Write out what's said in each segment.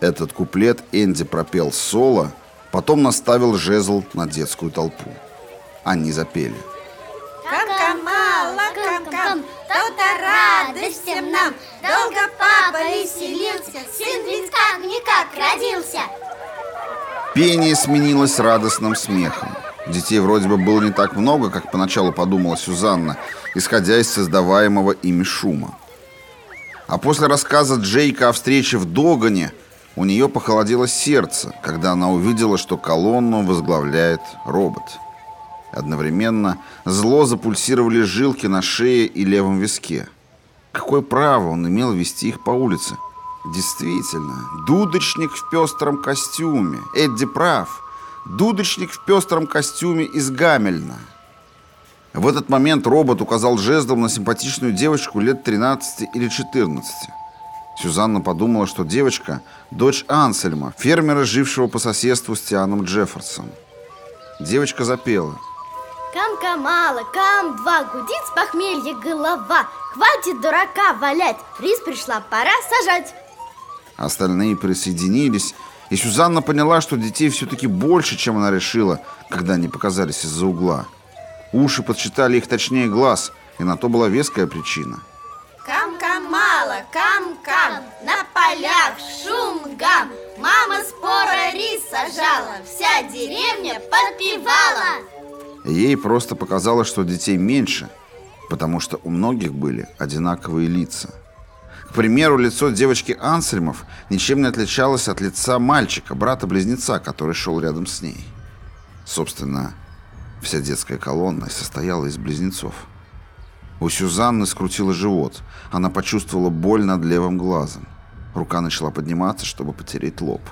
Этот куплет Энди пропел соло, потом наставил жезл на детскую толпу. Они запели. Кам-камала, кам-кам, то-то радость всем нам. Долго папа веселился, сын ведь как-никак родился. Пение сменилось радостным смехом. Детей вроде бы было не так много, как поначалу подумала Сюзанна, исходя из создаваемого ими шума. А после рассказа Джейка о встрече в Догане у нее похолодело сердце, когда она увидела, что колонну возглавляет робот. Одновременно зло запульсировали жилки на шее и левом виске. Какое право он имел вести их по улице? Действительно, дудочник в пестром костюме. Эдди прав. Дудочник в пестром костюме из Гамельна. В этот момент робот указал жезлом на симпатичную девочку лет 13 или 14. Сюзанна подумала, что девочка – дочь Ансельма, фермера, жившего по соседству с Тианом Джефферсом. Девочка запела. Кам-ка мало, кам-два, гудит с похмелья голова Хватит дурака валять, рис пришла, пора сажать Остальные присоединились, и Сюзанна поняла, что детей все-таки больше, чем она решила, когда они показались из-за угла. Уши подсчитали их точнее глаз, и на то была веская причина. Кам-камала, кам-кам, на полях шум гам. Мама спора рис сажала, вся деревня подпевала. Ей просто показалось, что детей меньше, потому что у многих были одинаковые лица. К примеру, лицо девочки Ансельмов ничем не отличалось от лица мальчика, брата-близнеца, который шел рядом с ней. Собственно, вся детская колонна состояла из близнецов. У Сюзанны скрутило живот. Она почувствовала боль над левым глазом. Рука начала подниматься, чтобы потереть лоб.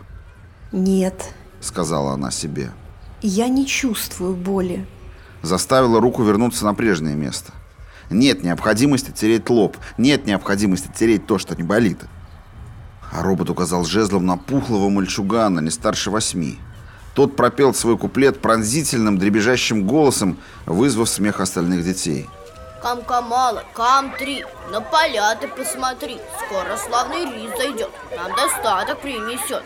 «Нет», — сказала она себе. «Я не чувствую боли». Заставила руку вернуться на прежнее место. Нет необходимости тереть лоб. Нет необходимости тереть то, что не болит. А робот указал жезлом на пухлого мальчугана, не старше восьми. Тот пропел свой куплет пронзительным, дребезжащим голосом, вызвав смех остальных детей. Кам-ка мало, кам-три, на поля ты посмотри. Скоро славный рис зайдет, нам достаток принесет.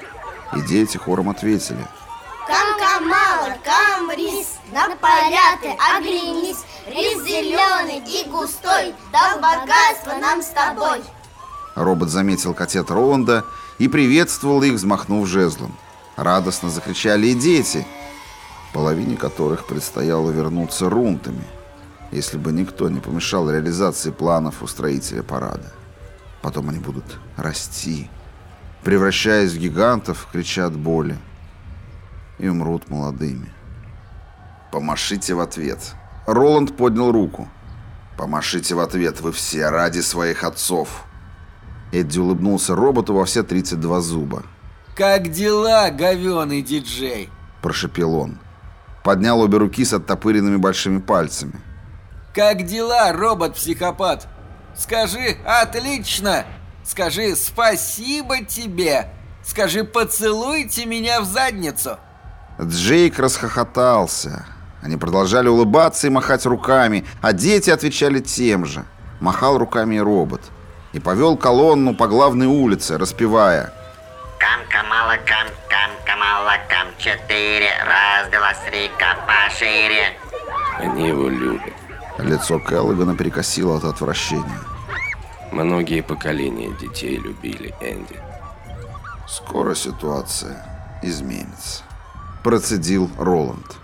И дети хором ответили – Кам-камала, кам-рис, на поля ты оглянись. Рис зеленый и густой, дал богатство нам с тобой. Робот заметил котят Роланда и приветствовал их, взмахнув жезлом. Радостно закричали и дети, половине которых предстояло вернуться рунтами, если бы никто не помешал реализации планов устроителя парада. Потом они будут расти, превращаясь в гигантов, крича от боли и умрут молодыми. Помашите в ответ. Роланд поднял руку. Помашите в ответ, вы все ради своих отцов. Эдди улыбнулся роботу во все 32 зуба. «Как дела, говёный диджей?» – прошепел он. Поднял обе руки с оттопыренными большими пальцами. «Как дела, робот-психопат? Скажи «отлично», скажи «спасибо тебе», скажи «поцелуйте меня в задницу». Джейк расхохотался. Они продолжали улыбаться и махать руками, а дети отвечали тем же. Махал руками и робот. И повел колонну по главной улице, распевая Кам-камала, кам-кам-камала, кам-четыре, раз, два, три, пошире. Они его любят. Лицо Келлогана перекосило от отвращения. Многие поколения детей любили Энди. Скоро ситуация изменится процедил Роланд.